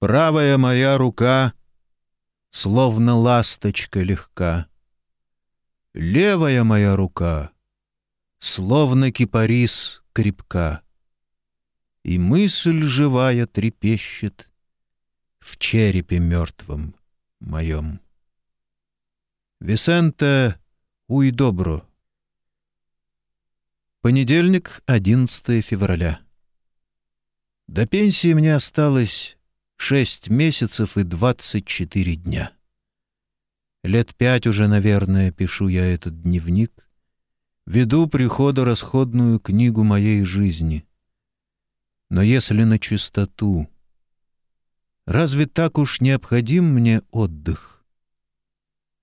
Правая моя рука, словно ласточка легка. Левая моя рука, словно кипарис крепка. И мысль живая трепещет в черепе мертвом моем. Висенте Уйдобро. Понедельник, 11 февраля. До пенсии мне осталось шесть месяцев и двадцать четыре дня. Лет пять уже, наверное, пишу я этот дневник. Веду приходу расходную книгу моей жизни. Но если на чистоту, разве так уж необходим мне отдых?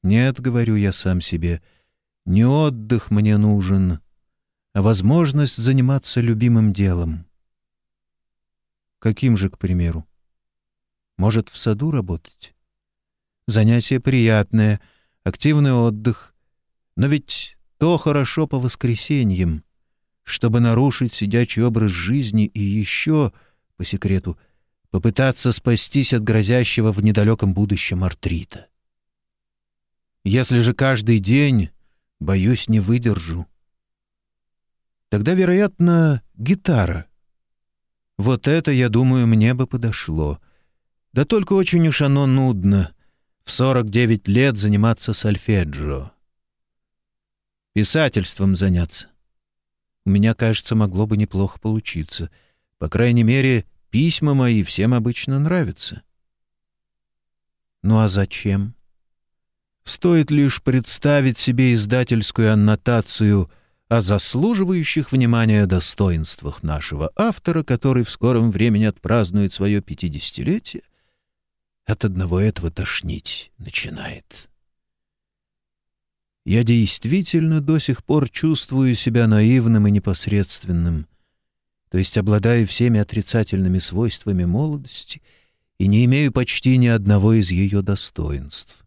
Нет, говорю я сам себе, не отдых мне нужен, а возможность заниматься любимым делом. Каким же, к примеру? Может, в саду работать? Занятие приятное, активный отдых. Но ведь то хорошо по воскресеньям, чтобы нарушить сидячий образ жизни и еще, по секрету, попытаться спастись от грозящего в недалеком будущем артрита. Если же каждый день, боюсь, не выдержу. Тогда, вероятно, гитара. Вот это, я думаю, мне бы подошло. Да только очень уж оно нудно. В 49 лет заниматься сольфеджио. Писательством заняться. У меня, кажется, могло бы неплохо получиться. По крайней мере, письма мои всем обычно нравятся. Ну а зачем? Стоит лишь представить себе издательскую аннотацию о заслуживающих внимания достоинствах нашего автора, который в скором времени отпразднует свое пятидесятилетие, от одного этого тошнить начинает. Я действительно до сих пор чувствую себя наивным и непосредственным, то есть обладаю всеми отрицательными свойствами молодости и не имею почти ни одного из ее достоинств.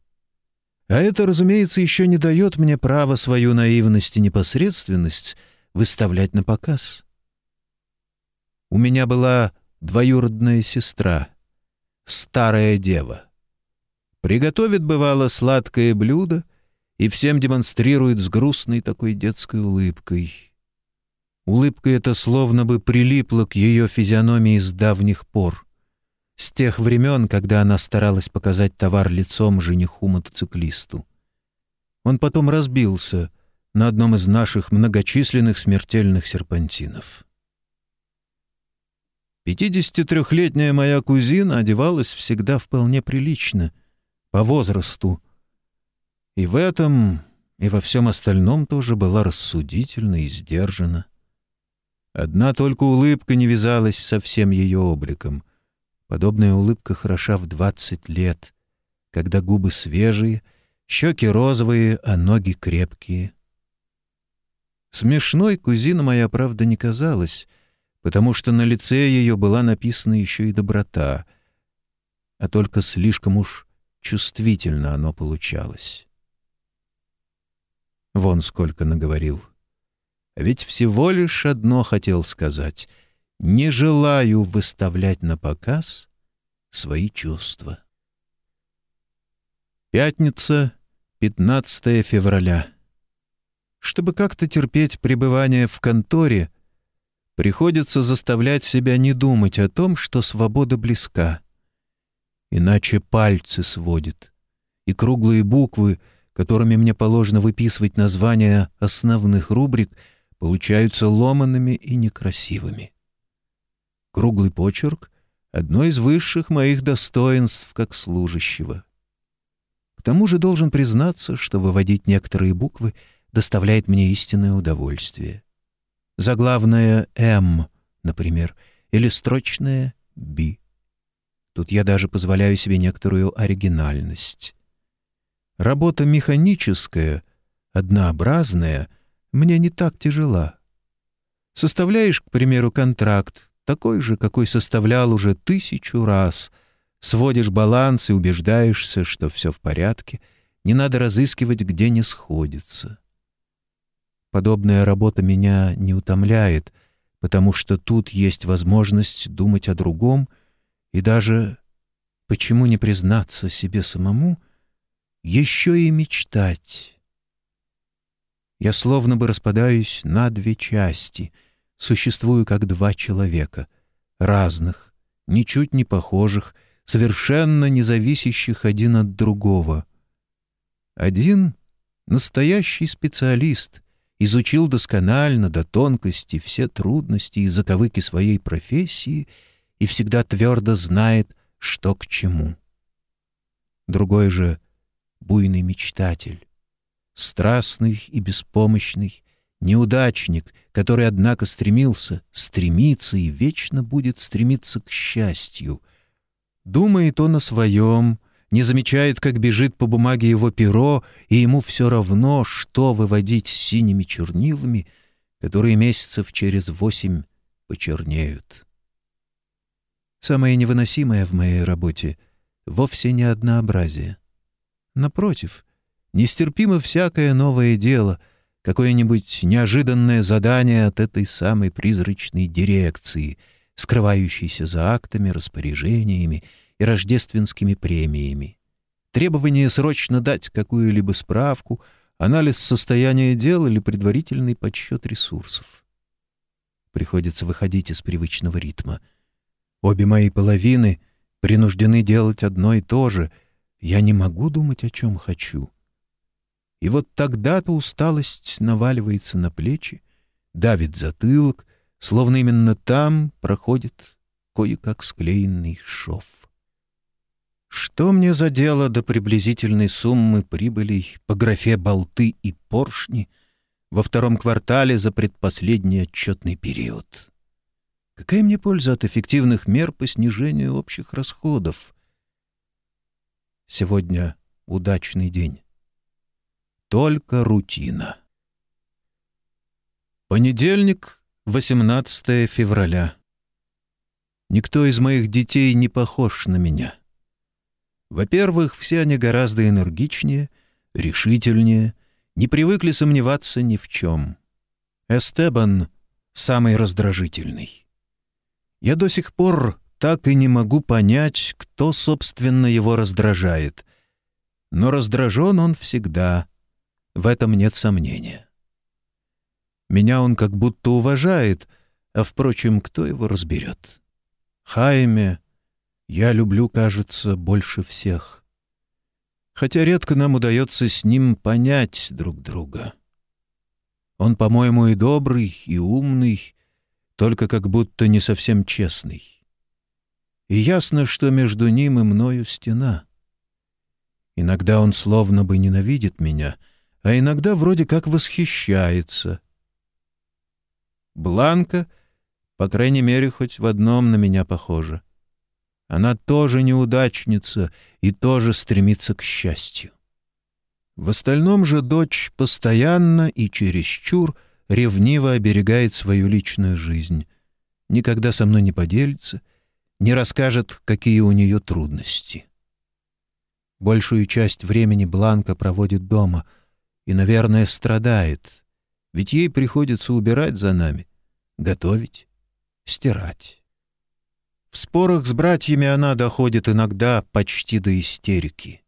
А это, разумеется, еще не дает мне права свою наивность и непосредственность выставлять на показ. У меня была двоюродная сестра, старая дева. Приготовит, бывало, сладкое блюдо и всем демонстрирует с грустной такой детской улыбкой. Улыбка эта словно бы прилипла к ее физиономии с давних пор — с тех времен, когда она старалась показать товар лицом жениху-мотоциклисту. Он потом разбился на одном из наших многочисленных смертельных серпантинов. 53-летняя моя кузина одевалась всегда вполне прилично, по возрасту, и в этом, и во всем остальном тоже была рассудительна и сдержана. Одна только улыбка не вязалась со всем ее обликом — Подобная улыбка хороша в двадцать лет, когда губы свежие, щеки розовые, а ноги крепкие. Смешной кузина моя, правда, не казалась, потому что на лице ее была написана еще и доброта, а только слишком уж чувствительно оно получалось. Вон сколько наговорил. А ведь всего лишь одно хотел сказать — не желаю выставлять на показ свои чувства. Пятница, 15 февраля. Чтобы как-то терпеть пребывание в конторе, приходится заставлять себя не думать о том, что свобода близка. Иначе пальцы сводит, и круглые буквы, которыми мне положено выписывать названия основных рубрик, получаются ломанными и некрасивыми. Круглый почерк — одно из высших моих достоинств как служащего. К тому же должен признаться, что выводить некоторые буквы доставляет мне истинное удовольствие. Заглавное «М», например, или строчное «Б». Тут я даже позволяю себе некоторую оригинальность. Работа механическая, однообразная, мне не так тяжела. Составляешь, к примеру, контракт, такой же, какой составлял уже тысячу раз. Сводишь баланс и убеждаешься, что все в порядке, не надо разыскивать, где не сходится. Подобная работа меня не утомляет, потому что тут есть возможность думать о другом и даже почему не признаться себе самому, еще и мечтать? Я словно бы распадаюсь на две части, существую как два человека, разных, ничуть не похожих, совершенно не зависящих один от другого. Один — настоящий специалист, изучил досконально до тонкости все трудности и заковыки своей профессии и всегда твердо знает, что к чему. Другой же — буйный мечтатель, страстный и беспомощный, неудачник, который, однако, стремился, стремится и вечно будет стремиться к счастью. Думает он о своем, не замечает, как бежит по бумаге его перо, и ему все равно, что выводить синими чернилами, которые месяцев через восемь почернеют. Самое невыносимое в моей работе — вовсе не однообразие. Напротив, нестерпимо всякое новое дело, какое-нибудь неожиданное задание от этой самой призрачной дирекции, скрывающейся за актами, распоряжениями и рождественскими премиями. Требование срочно дать какую-либо справку, анализ состояния дел или предварительный подсчет ресурсов. Приходится выходить из привычного ритма. Обе мои половины принуждены делать одно и то же. Я не могу думать, о чем хочу. И вот тогда-то усталость наваливается на плечи, давит затылок, словно именно там проходит кое-как склеенный шов. Что мне за дело до приблизительной суммы прибылей по графе «Болты» и «Поршни» во втором квартале за предпоследний отчетный период? Какая мне польза от эффективных мер по снижению общих расходов? Сегодня удачный день. Только рутина. Понедельник, 18 февраля. Никто из моих детей не похож на меня. Во-первых, все они гораздо энергичнее, решительнее, не привыкли сомневаться ни в чем. Эстебан — самый раздражительный. Я до сих пор так и не могу понять, кто, собственно, его раздражает. Но раздражен он всегда. В этом нет сомнения. Меня он как будто уважает, а, впрочем, кто его разберет? Хайме я люблю, кажется, больше всех. Хотя редко нам удается с ним понять друг друга. Он, по-моему, и добрый, и умный, только как будто не совсем честный. И ясно, что между ним и мною стена. Иногда он словно бы ненавидит меня, а иногда вроде как восхищается. Бланка, по крайней мере, хоть в одном на меня похожа. Она тоже неудачница и тоже стремится к счастью. В остальном же дочь постоянно и чересчур ревниво оберегает свою личную жизнь, никогда со мной не поделится, не расскажет, какие у нее трудности. Большую часть времени Бланка проводит дома и, наверное, страдает, ведь ей приходится убирать за нами, готовить, стирать. В спорах с братьями она доходит иногда почти до истерики.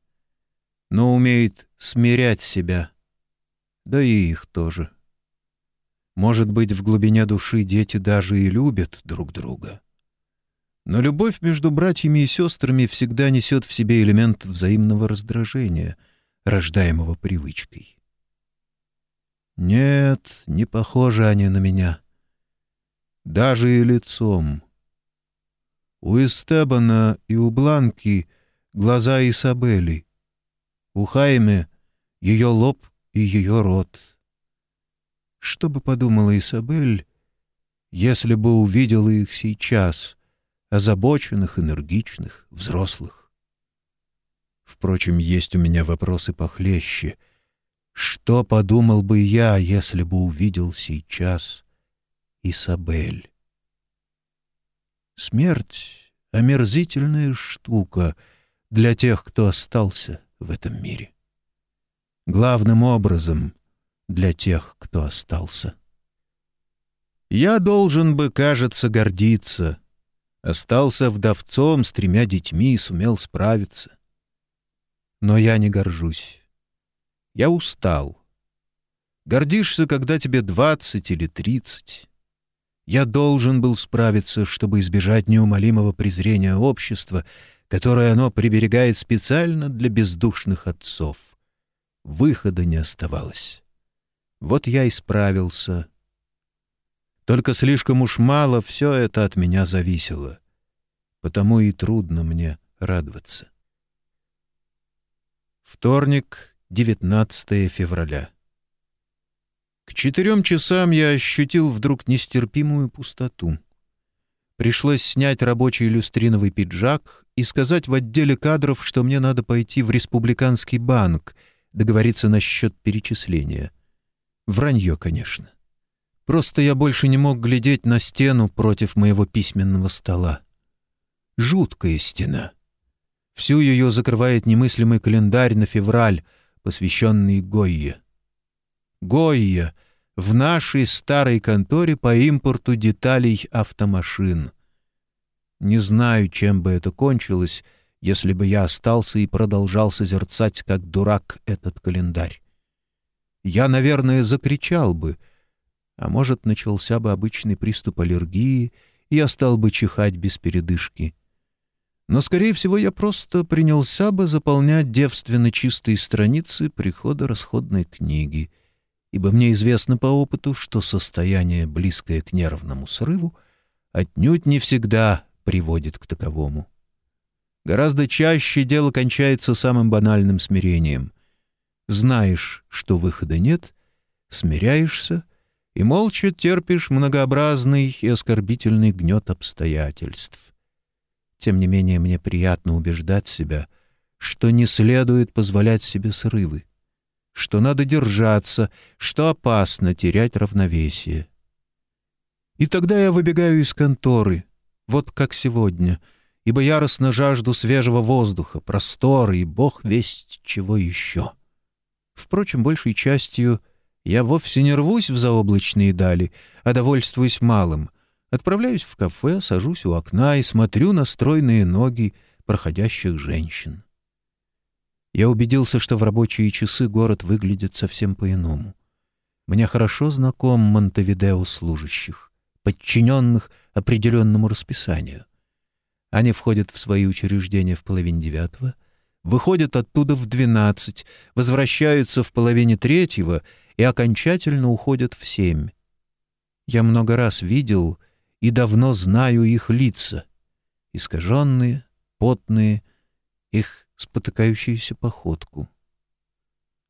Но умеет смирять себя. Да и их тоже. Может быть, в глубине души дети даже и любят друг друга. Но любовь между братьями и сестрами всегда несет в себе элемент взаимного раздражения, рождаемого привычкой. Нет, не похожи они на меня. Даже и лицом — у Эстебана и у Бланки глаза Исабели. У Хайме ее лоб и ее рот. Что бы подумала Исабель, если бы увидела их сейчас, озабоченных, энергичных, взрослых? Впрочем, есть у меня вопросы похлеще. Что подумал бы я, если бы увидел сейчас Исабель? Смерть — омерзительная штука для тех, кто остался в этом мире. Главным образом для тех, кто остался. Я должен бы, кажется, гордиться. Остался вдовцом с тремя детьми и сумел справиться. Но я не горжусь. Я устал. Гордишься, когда тебе двадцать или тридцать. Я должен был справиться, чтобы избежать неумолимого презрения общества, которое оно приберегает специально для бездушных отцов. Выхода не оставалось. Вот я и справился. Только слишком уж мало все это от меня зависело. Потому и трудно мне радоваться. Вторник, 19 февраля. К четырем часам я ощутил вдруг нестерпимую пустоту. Пришлось снять рабочий люстриновый пиджак и сказать в отделе кадров, что мне надо пойти в республиканский банк, договориться насчет перечисления. Вранье, конечно. Просто я больше не мог глядеть на стену против моего письменного стола. Жуткая стена. Всю ее закрывает немыслимый календарь на февраль, посвященный Гойе. Гойя в нашей старой конторе по импорту деталей автомашин. Не знаю, чем бы это кончилось, если бы я остался и продолжал созерцать, как дурак, этот календарь. Я, наверное, закричал бы, а может, начался бы обычный приступ аллергии, и я стал бы чихать без передышки. Но, скорее всего, я просто принялся бы заполнять девственно чистые страницы прихода расходной книги — ибо мне известно по опыту, что состояние, близкое к нервному срыву, отнюдь не всегда приводит к таковому. Гораздо чаще дело кончается самым банальным смирением. Знаешь, что выхода нет, смиряешься и молча терпишь многообразный и оскорбительный гнет обстоятельств. Тем не менее, мне приятно убеждать себя, что не следует позволять себе срывы что надо держаться, что опасно терять равновесие. И тогда я выбегаю из конторы, вот как сегодня, ибо яростно жажду свежего воздуха, простора и бог весть чего еще. Впрочем, большей частью я вовсе не рвусь в заоблачные дали, а довольствуюсь малым. Отправляюсь в кафе, сажусь у окна и смотрю на стройные ноги проходящих женщин. Я убедился, что в рабочие часы город выглядит совсем по-иному. Мне хорошо знаком Монтевидео служащих, подчиненных определенному расписанию. Они входят в свои учреждения в половине девятого, выходят оттуда в двенадцать, возвращаются в половине третьего и окончательно уходят в семь. Я много раз видел и давно знаю их лица, искаженные, потные, их спотыкающуюся походку.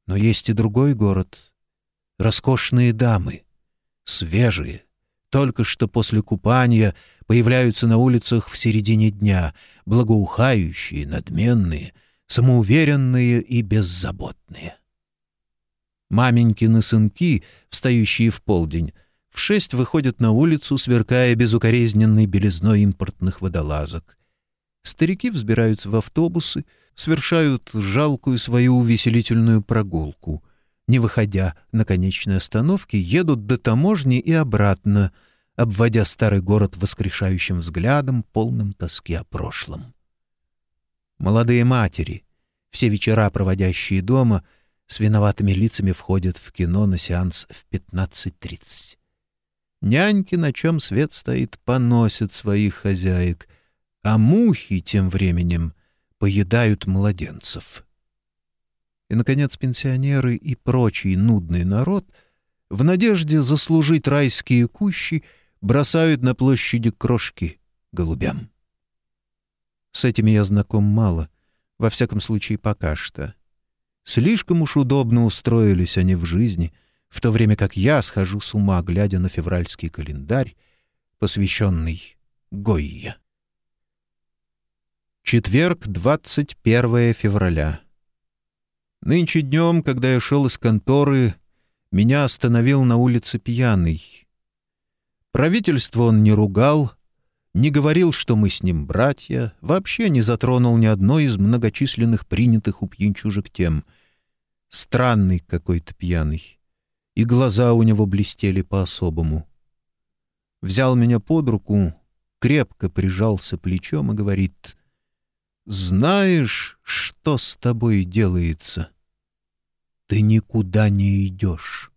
Но есть и другой город. Роскошные дамы, свежие, только что после купания появляются на улицах в середине дня, благоухающие, надменные, самоуверенные и беззаботные. Маменькины сынки, встающие в полдень, в шесть выходят на улицу, сверкая безукоризненной белизной импортных водолазок. Старики взбираются в автобусы, совершают жалкую свою увеселительную прогулку. Не выходя на конечной остановке, едут до таможни и обратно, обводя старый город воскрешающим взглядом, полным тоски о прошлом. Молодые матери, все вечера, проводящие дома, с виноватыми лицами входят в кино на сеанс в 15.30. Няньки, на чем свет стоит, поносят своих хозяек, а мухи тем временем поедают младенцев. И, наконец, пенсионеры и прочий нудный народ в надежде заслужить райские кущи бросают на площади крошки голубям. С этими я знаком мало, во всяком случае пока что. Слишком уж удобно устроились они в жизни, в то время как я схожу с ума, глядя на февральский календарь, посвященный Гойе. Четверг, 21 февраля. Нынче днем, когда я шел из конторы, меня остановил на улице пьяный. Правительство он не ругал, не говорил, что мы с ним братья, вообще не затронул ни одной из многочисленных принятых у пьянчужек тем. Странный какой-то пьяный, и глаза у него блестели по-особому. Взял меня под руку, крепко прижался плечом и говорит, «Знаешь, что с тобой делается? Ты никуда не идешь».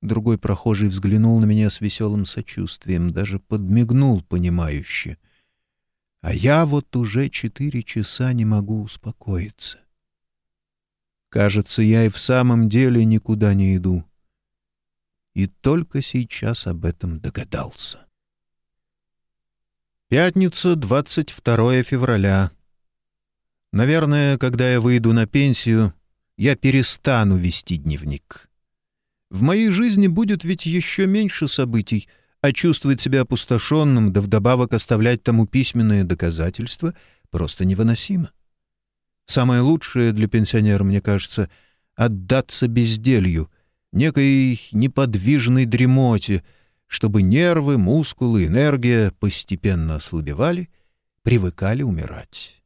Другой прохожий взглянул на меня с веселым сочувствием, даже подмигнул понимающе. А я вот уже четыре часа не могу успокоиться. Кажется, я и в самом деле никуда не иду. И только сейчас об этом догадался. Пятница, 22 февраля. Наверное, когда я выйду на пенсию, я перестану вести дневник. В моей жизни будет ведь еще меньше событий, а чувствовать себя опустошенным, да вдобавок оставлять тому письменные доказательства, просто невыносимо. Самое лучшее для пенсионера, мне кажется, — отдаться безделью, некой неподвижной дремоте, чтобы нервы, мускулы, энергия постепенно ослабевали, привыкали умирать.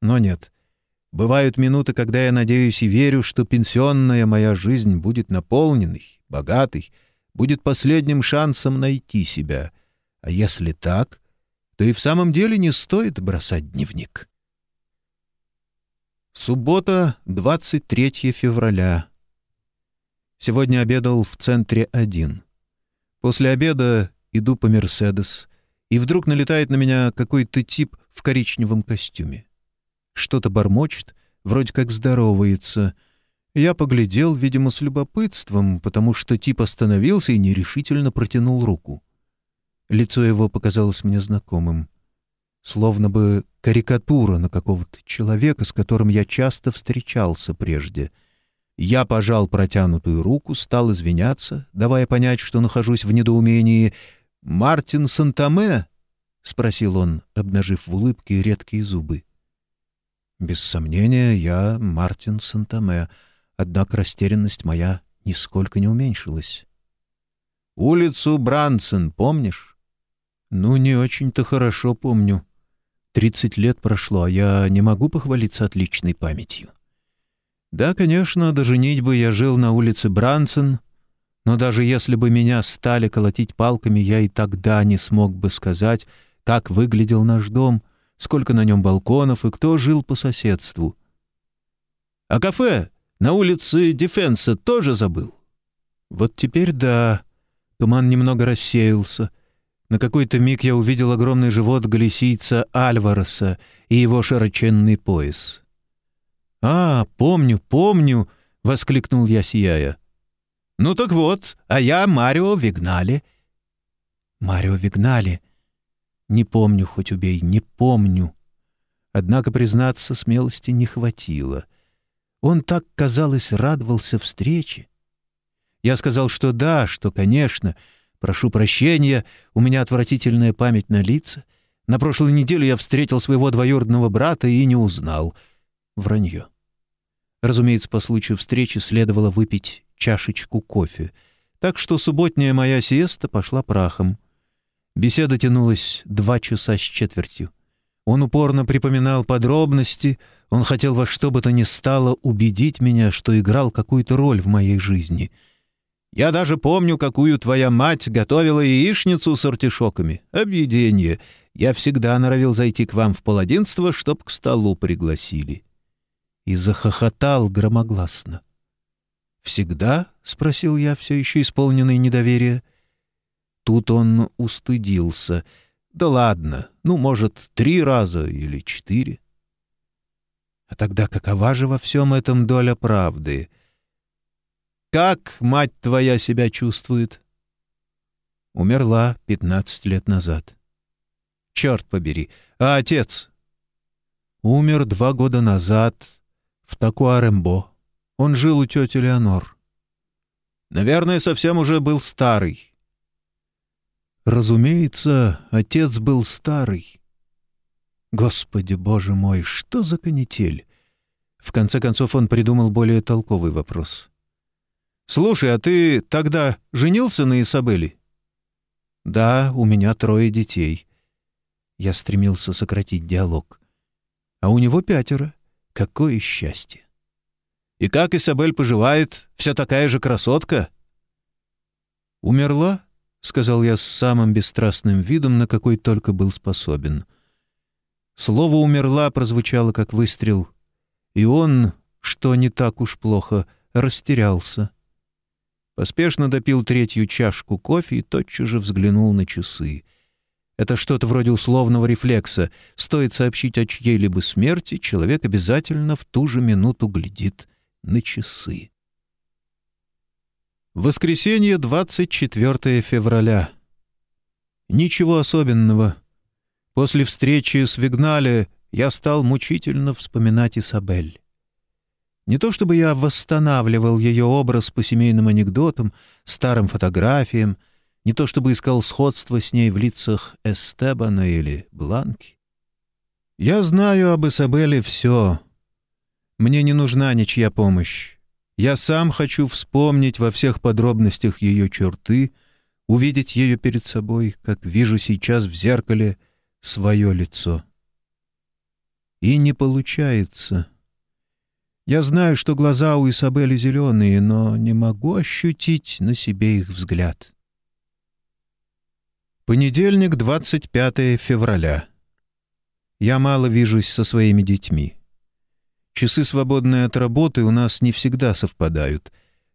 Но нет. Бывают минуты, когда я надеюсь и верю, что пенсионная моя жизнь будет наполненной, богатой, будет последним шансом найти себя. А если так, то и в самом деле не стоит бросать дневник. Суббота, 23 февраля. Сегодня обедал в центре один. После обеда иду по «Мерседес», и вдруг налетает на меня какой-то тип в коричневом костюме. Что-то бормочет, вроде как здоровается. Я поглядел, видимо, с любопытством, потому что тип остановился и нерешительно протянул руку. Лицо его показалось мне знакомым словно бы карикатура на какого-то человека, с которым я часто встречался прежде. Я пожал протянутую руку, стал извиняться, давая понять, что нахожусь в недоумении. «Мартин Сантаме?» — спросил он, обнажив в улыбке редкие зубы. Без сомнения, я Мартин Сантаме, однако растерянность моя нисколько не уменьшилась. «Улицу Брансон помнишь?» «Ну, не очень-то хорошо помню. Тридцать лет прошло, а я не могу похвалиться отличной памятью. Да, конечно, до женитьбы я жил на улице Брансон, но даже если бы меня стали колотить палками, я и тогда не смог бы сказать, как выглядел наш дом, сколько на нем балконов и кто жил по соседству. А кафе на улице Дефенса тоже забыл? Вот теперь да. Туман немного рассеялся. На какой-то миг я увидел огромный живот галисийца Альвареса и его широченный пояс. «А, помню, помню!» — воскликнул я, сияя. «Ну так вот, а я Марио Вигнали». «Марио Вигнали? Не помню, хоть убей, не помню». Однако, признаться, смелости не хватило. Он так, казалось, радовался встрече. Я сказал, что да, что, конечно, — Прошу прощения, у меня отвратительная память на лица. На прошлой неделе я встретил своего двоюродного брата и не узнал. Вранье. Разумеется, по случаю встречи следовало выпить чашечку кофе. Так что субботняя моя сиеста пошла прахом. Беседа тянулась два часа с четвертью. Он упорно припоминал подробности, он хотел во что бы то ни стало убедить меня, что играл какую-то роль в моей жизни — я даже помню, какую твоя мать готовила яичницу с артишоками. Объедение. Я всегда норовил зайти к вам в полодинство, чтоб к столу пригласили». И захохотал громогласно. «Всегда?» — спросил я, все еще исполненный недоверия. Тут он устыдился. «Да ладно, ну, может, три раза или четыре». А тогда какова же во всем этом доля правды? Как мать твоя себя чувствует?» Умерла пятнадцать лет назад. «Черт побери! А отец?» «Умер два года назад в Такуарембо. Он жил у тети Леонор». «Наверное, совсем уже был старый». «Разумеется, отец был старый». «Господи, боже мой, что за канитель?» В конце концов он придумал более толковый вопрос. «Слушай, а ты тогда женился на Изабелле?» «Да, у меня трое детей». Я стремился сократить диалог. «А у него пятеро. Какое счастье!» «И как Изабель поживает? Вся такая же красотка?» «Умерла?» — сказал я с самым бесстрастным видом, на какой только был способен. Слово «умерла» прозвучало как выстрел, и он, что не так уж плохо, растерялся. Поспешно допил третью чашку кофе и тотчас же взглянул на часы. Это что-то вроде условного рефлекса. Стоит сообщить о чьей-либо смерти, человек обязательно в ту же минуту глядит на часы. Воскресенье, 24 февраля. Ничего особенного. После встречи с Вигнале я стал мучительно вспоминать Исабель. Не то чтобы я восстанавливал ее образ по семейным анекдотам, старым фотографиям, не то чтобы искал сходство с ней в лицах Эстебана или Бланки. Я знаю об Исабеле все. Мне не нужна ничья помощь. Я сам хочу вспомнить во всех подробностях ее черты, увидеть ее перед собой, как вижу сейчас в зеркале свое лицо. И не получается. Я знаю, что глаза у Исабели зеленые, но не могу ощутить на себе их взгляд. Понедельник, 25 февраля. Я мало вижусь со своими детьми. Часы, свободные от работы, у нас не всегда совпадают.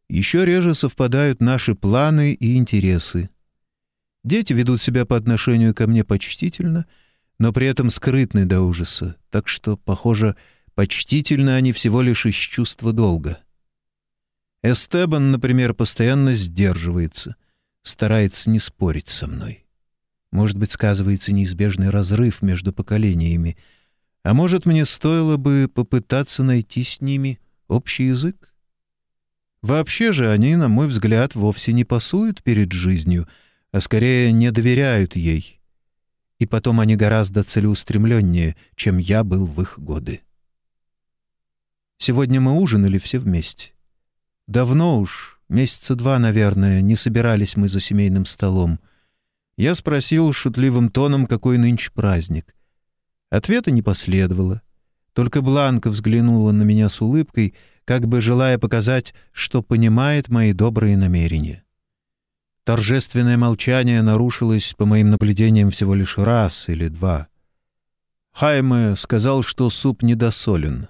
Еще реже совпадают наши планы и интересы. Дети ведут себя по отношению ко мне почтительно, но при этом скрытны до ужаса, так что, похоже, почтительно они всего лишь из чувства долга. Эстебан, например, постоянно сдерживается, старается не спорить со мной. Может быть, сказывается неизбежный разрыв между поколениями — а может, мне стоило бы попытаться найти с ними общий язык? Вообще же они, на мой взгляд, вовсе не пасуют перед жизнью, а скорее не доверяют ей. И потом они гораздо целеустремленнее, чем я был в их годы. Сегодня мы ужинали все вместе. Давно уж, месяца два, наверное, не собирались мы за семейным столом. Я спросил шутливым тоном, какой нынче праздник — Ответа не последовало. Только Бланка взглянула на меня с улыбкой, как бы желая показать, что понимает мои добрые намерения. Торжественное молчание нарушилось, по моим наблюдениям, всего лишь раз или два. Хайме сказал, что суп недосолен.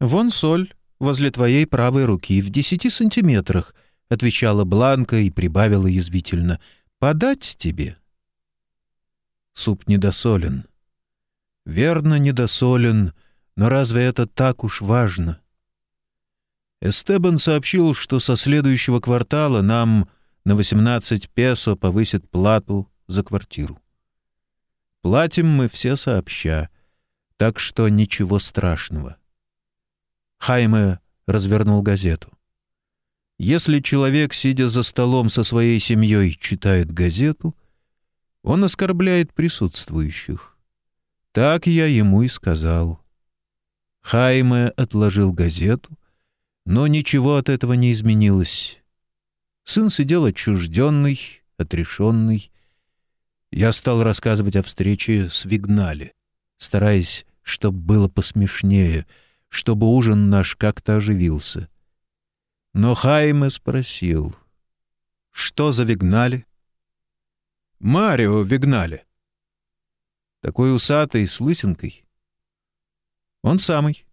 «Вон соль, возле твоей правой руки, в десяти сантиметрах», — отвечала Бланка и прибавила язвительно. «Подать тебе?» Суп недосолен. Верно, недосолен, но разве это так уж важно? Эстебан сообщил, что со следующего квартала нам на 18 песо повысит плату за квартиру. Платим мы все сообща, так что ничего страшного. Хайме развернул газету. Если человек, сидя за столом со своей семьей, читает газету, он оскорбляет присутствующих. Так я ему и сказал. Хайме отложил газету, но ничего от этого не изменилось. Сын сидел отчужденный, отрешенный. Я стал рассказывать о встрече с Вигнали, стараясь, чтобы было посмешнее, чтобы ужин наш как-то оживился. Но Хайме спросил, что за Вигнали? «Марио Вигнали», такой усатый, с лысинкой. Он самый.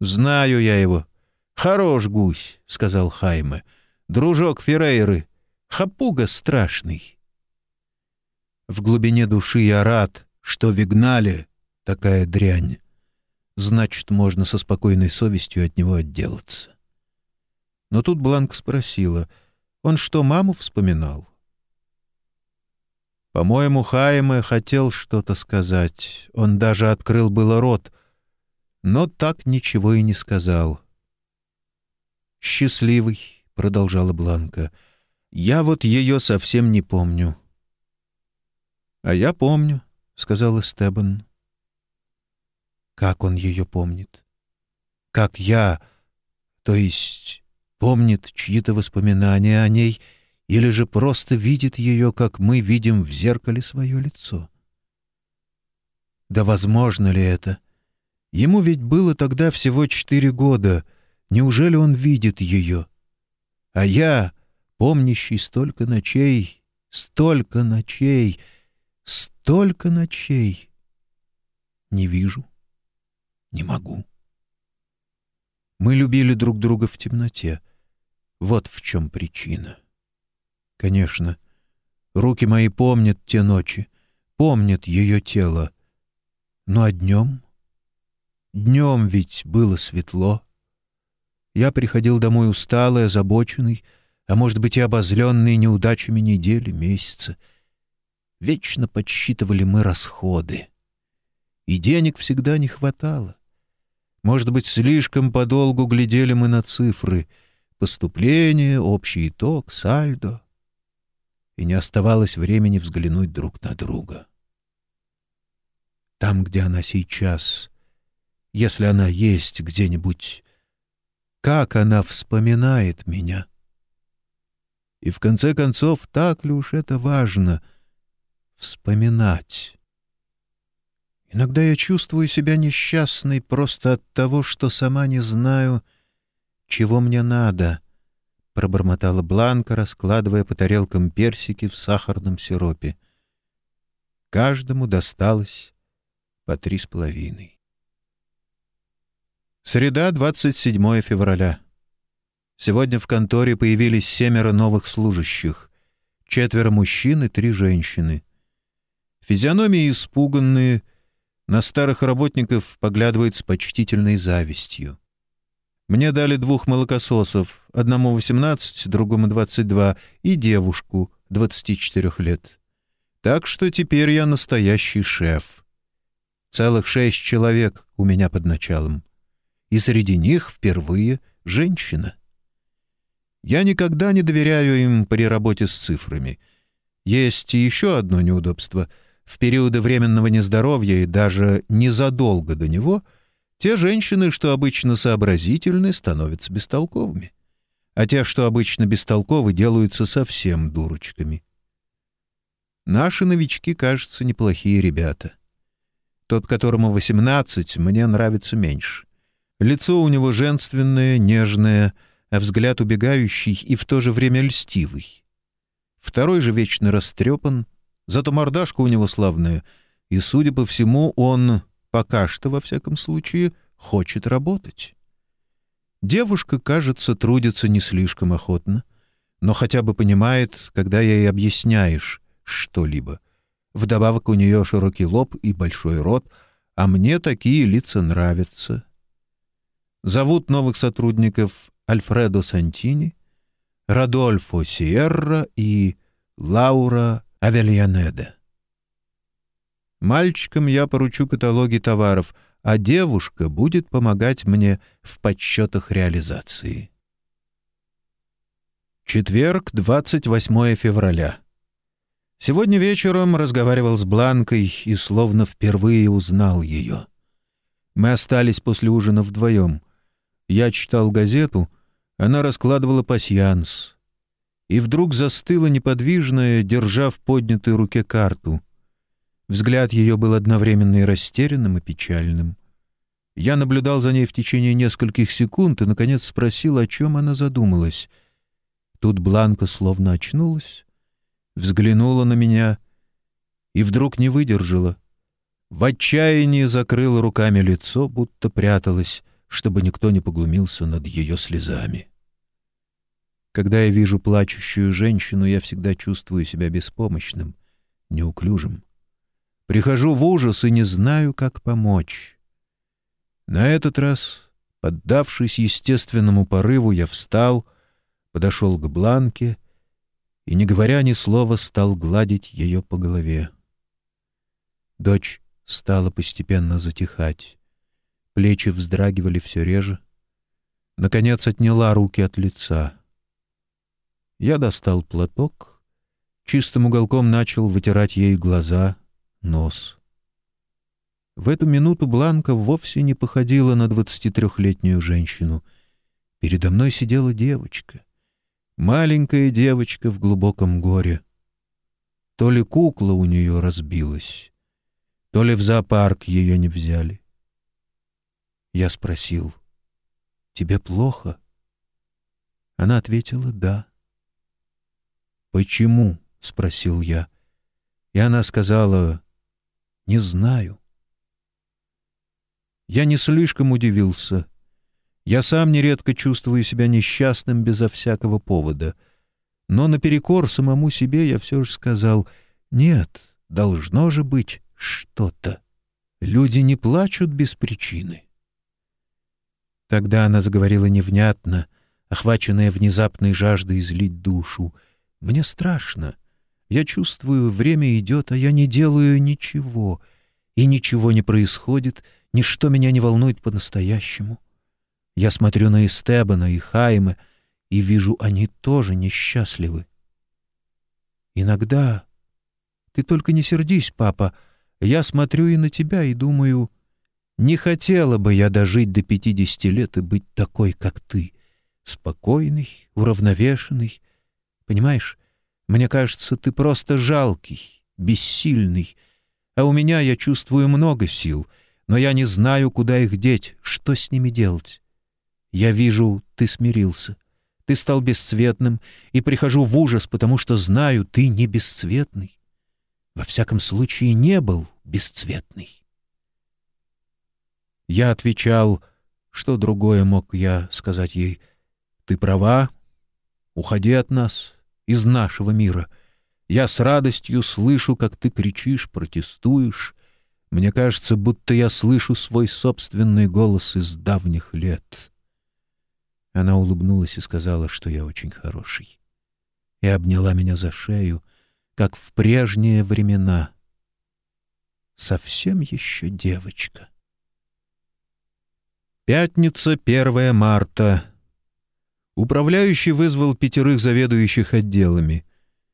Знаю я его. Хорош гусь, — сказал Хайме. Дружок Феррейры. Хапуга страшный. В глубине души я рад, что вигнали такая дрянь. Значит, можно со спокойной совестью от него отделаться. Но тут Бланк спросила, он что, маму вспоминал? По-моему, Хайме хотел что-то сказать. Он даже открыл было рот, но так ничего и не сказал. «Счастливый», — продолжала Бланка, — «я вот ее совсем не помню». «А я помню», — сказал Эстебан. «Как он ее помнит? Как я, то есть помнит чьи-то воспоминания о ней — или же просто видит ее, как мы видим в зеркале свое лицо. Да возможно ли это? Ему ведь было тогда всего четыре года. Неужели он видит ее? А я помнящий столько ночей, столько ночей, столько ночей. Не вижу, не могу. Мы любили друг друга в темноте. Вот в чем причина. Конечно, руки мои помнят те ночи, помнят ее тело. Ну а днем? Днем ведь было светло. Я приходил домой усталый, озабоченный, а может быть и обозленный неудачами недели, месяца. Вечно подсчитывали мы расходы. И денег всегда не хватало. Может быть, слишком подолгу глядели мы на цифры. Поступление, общий итог, сальдо. И не оставалось времени взглянуть друг на друга. Там, где она сейчас, если она есть где-нибудь, как она вспоминает меня. И в конце концов, так ли уж это важно — вспоминать? Иногда я чувствую себя несчастной просто от того, что сама не знаю, чего мне надо, — пробормотала Бланка, раскладывая по тарелкам персики в сахарном сиропе. Каждому досталось по три с половиной. Среда, 27 февраля. Сегодня в конторе появились семеро новых служащих. Четверо мужчин и три женщины. Физиономии испуганные — на старых работников поглядывают с почтительной завистью. Мне дали двух молокососов, одному 18, другому 22, и девушку 24 лет. Так что теперь я настоящий шеф. Целых шесть человек у меня под началом. И среди них впервые женщина. Я никогда не доверяю им при работе с цифрами. Есть еще одно неудобство — в периоды временного нездоровья и даже незадолго до него те женщины, что обычно сообразительны, становятся бестолковыми, а те, что обычно бестолковы, делаются совсем дурочками. Наши новички, кажется, неплохие ребята. Тот, которому восемнадцать, мне нравится меньше. Лицо у него женственное, нежное, а взгляд убегающий и в то же время льстивый. Второй же вечно растрепан, Зато мордашка у него славная, и, судя по всему, он, пока что, во всяком случае, хочет работать. Девушка, кажется, трудится не слишком охотно, но хотя бы понимает, когда ей объясняешь что-либо. Вдобавок у нее широкий лоб и большой рот, а мне такие лица нравятся. Зовут новых сотрудников Альфредо Сантини, Радольфо Сиерра и Лаура Авельянеде. Мальчикам я поручу каталоги товаров, а девушка будет помогать мне в подсчетах реализации. Четверг, 28 февраля. Сегодня вечером разговаривал с Бланкой и словно впервые узнал ее. Мы остались после ужина вдвоем. Я читал газету, она раскладывала пасьянс и вдруг застыла неподвижная, держа в поднятой руке карту. Взгляд ее был одновременно и растерянным, и печальным. Я наблюдал за ней в течение нескольких секунд и, наконец, спросил, о чем она задумалась. Тут Бланка словно очнулась, взглянула на меня и вдруг не выдержала. В отчаянии закрыла руками лицо, будто пряталась, чтобы никто не поглумился над ее слезами. Когда я вижу плачущую женщину, я всегда чувствую себя беспомощным, неуклюжим. Прихожу в ужас и не знаю, как помочь. На этот раз, поддавшись естественному порыву, я встал, подошел к Бланке и, не говоря ни слова, стал гладить ее по голове. Дочь стала постепенно затихать. Плечи вздрагивали все реже. Наконец отняла руки от лица — я достал платок, чистым уголком начал вытирать ей глаза, нос. В эту минуту Бланка вовсе не походила на двадцатитрехлетнюю женщину. Передо мной сидела девочка. Маленькая девочка в глубоком горе. То ли кукла у нее разбилась, то ли в зоопарк ее не взяли. Я спросил, «Тебе плохо?» Она ответила «да». «Почему?» — спросил я. И она сказала, «Не знаю». Я не слишком удивился. Я сам нередко чувствую себя несчастным безо всякого повода. Но наперекор самому себе я все же сказал, «Нет, должно же быть что-то. Люди не плачут без причины». Тогда она заговорила невнятно, охваченная внезапной жаждой излить душу. «Мне страшно. Я чувствую, время идет, а я не делаю ничего. И ничего не происходит, ничто меня не волнует по-настоящему. Я смотрю на Эстебана и Хайме и вижу, они тоже несчастливы. Иногда... Ты только не сердись, папа. Я смотрю и на тебя и думаю... Не хотела бы я дожить до пятидесяти лет и быть такой, как ты. Спокойный, уравновешенный. Понимаешь, мне кажется, ты просто жалкий, бессильный. А у меня, я чувствую, много сил, но я не знаю, куда их деть, что с ними делать. Я вижу, ты смирился. Ты стал бесцветным, и прихожу в ужас, потому что знаю, ты не бесцветный. Во всяком случае, не был бесцветный. Я отвечал, что другое мог я сказать ей. «Ты права, уходи от нас, из нашего мира. Я с радостью слышу, как ты кричишь, протестуешь. Мне кажется, будто я слышу свой собственный голос из давних лет». Она улыбнулась и сказала, что я очень хороший. И обняла меня за шею, как в прежние времена. Совсем еще девочка. Пятница, 1 марта. Управляющий вызвал пятерых заведующих отделами.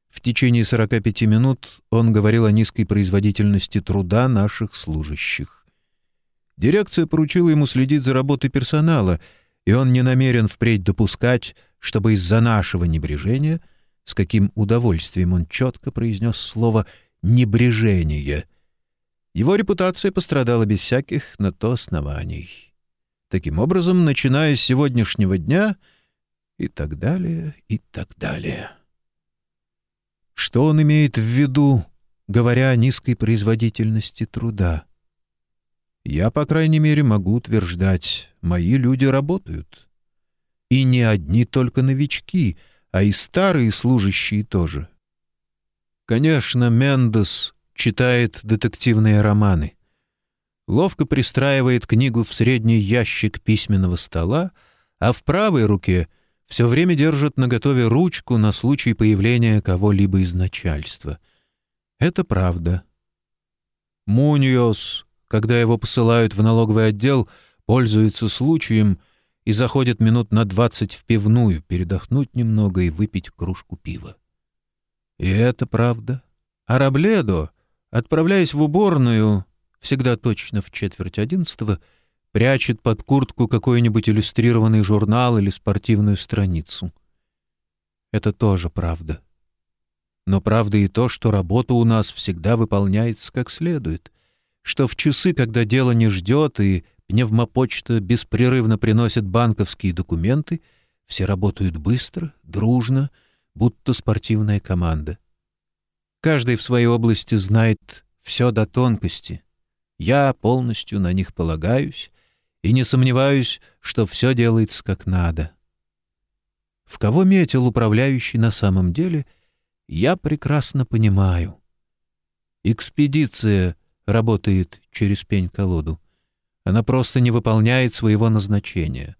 В течение 45 минут он говорил о низкой производительности труда наших служащих. Дирекция поручила ему следить за работой персонала, и он не намерен впредь допускать, чтобы из-за нашего небрежения, с каким удовольствием он четко произнес слово «небрежение», его репутация пострадала без всяких на то оснований. Таким образом, начиная с сегодняшнего дня и так далее, и так далее. Что он имеет в виду, говоря о низкой производительности труда? Я, по крайней мере, могу утверждать, мои люди работают. И не одни только новички, а и старые служащие тоже. Конечно, Мендес читает детективные романы ловко пристраивает книгу в средний ящик письменного стола, а в правой руке все время держит наготове ручку на случай появления кого-либо из начальства. Это правда. Муньос, когда его посылают в налоговый отдел, пользуется случаем и заходит минут на двадцать в пивную, передохнуть немного и выпить кружку пива. И это правда. А Рабледо, отправляясь в уборную, всегда точно в четверть одиннадцатого, прячет под куртку какой-нибудь иллюстрированный журнал или спортивную страницу. Это тоже правда. Но правда и то, что работа у нас всегда выполняется как следует, что в часы, когда дело не ждет и пневмопочта беспрерывно приносит банковские документы, все работают быстро, дружно, будто спортивная команда. Каждый в своей области знает все до тонкости — я полностью на них полагаюсь и не сомневаюсь, что все делается как надо. В кого метил управляющий на самом деле, я прекрасно понимаю. Экспедиция работает через пень-колоду. Она просто не выполняет своего назначения.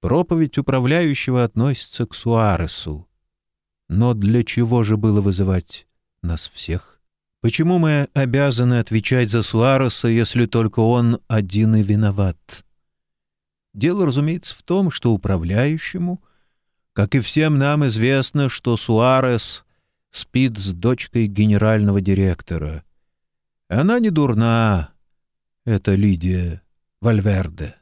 Проповедь управляющего относится к Суаресу. Но для чего же было вызывать нас всех? Почему мы обязаны отвечать за Суареса, если только он один и виноват? Дело, разумеется, в том, что управляющему, как и всем нам известно, что Суарес спит с дочкой генерального директора. Она не дурна, это Лидия Вальверде.